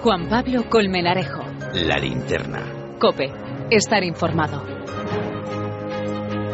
Juan Pablo Colmenarejo. La linterna. Cope. Estar informado.